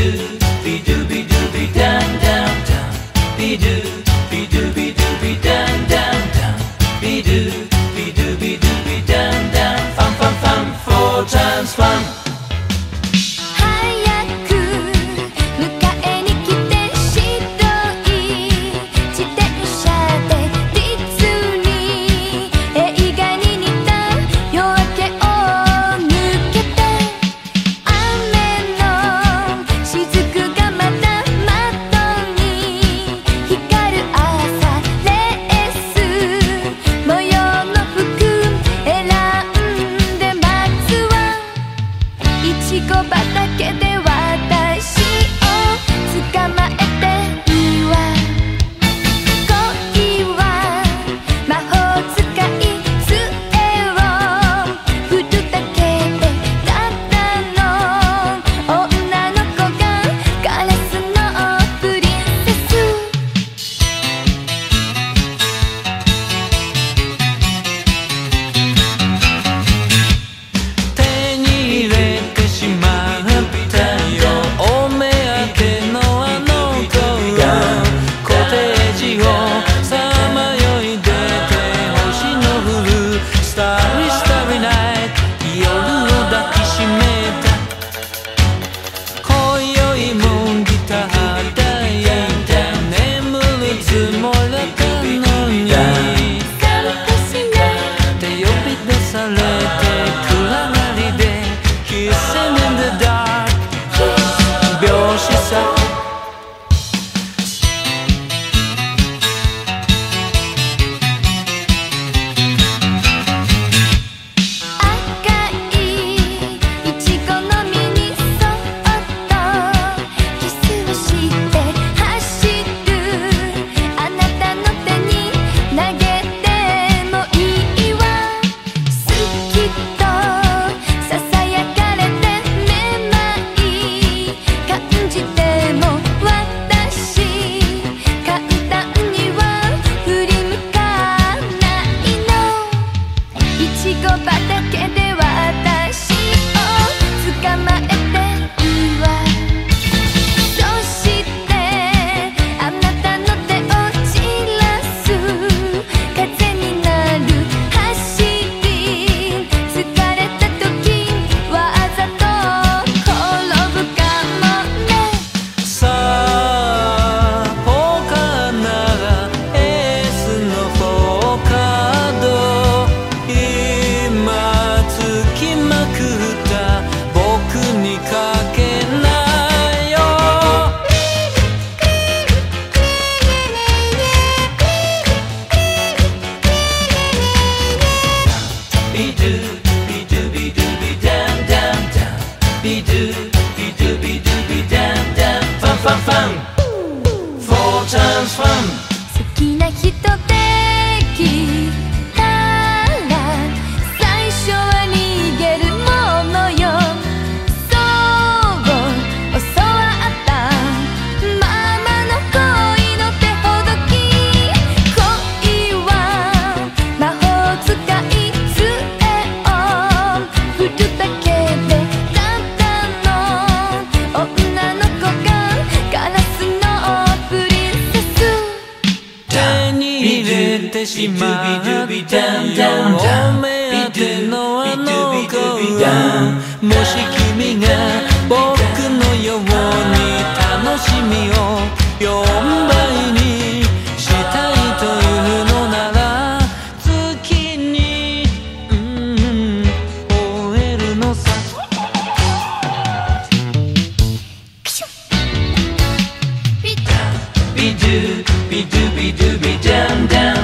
do, we do. ファン。チャンスファン。好きな人てしまったよお目当てのあの子もし君が僕のように楽しみを4倍にしたいというのなら月に、うん、終えるのさビドゥビドゥビドゥビダンダン